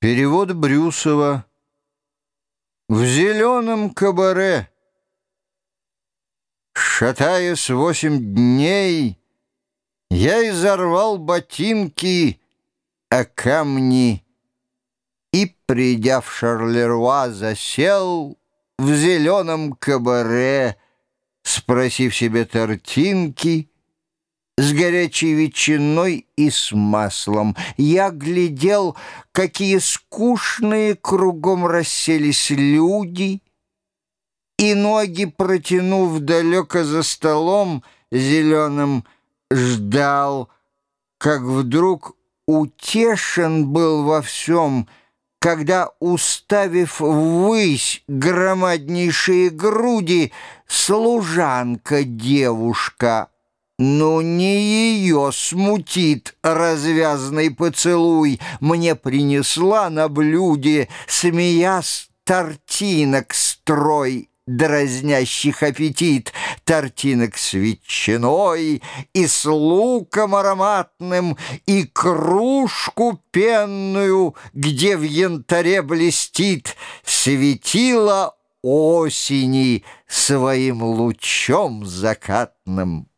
Перевод Брюсова. В зеленом кабаре, Шатаясь восемь дней, Я изорвал ботинки о камни И, придя в Шарлеруа, засел В зеленом кабаре, Спросив себе тортинки — с горячей ветчиной и с маслом. Я глядел, какие скучные кругом расселись люди, и ноги, протянув далеко за столом зеленым, ждал, как вдруг утешен был во всем, когда, уставив ввысь громаднейшие груди, служанка-девушка ну, не ее смутит развязный поцелуй. Мне принесла на блюде, смеясь, тортинок строй, дразнящих аппетит, тортинок с ветчиной и с луком ароматным, и кружку пенную, где в янтаре блестит, светило осени своим лучом закатным.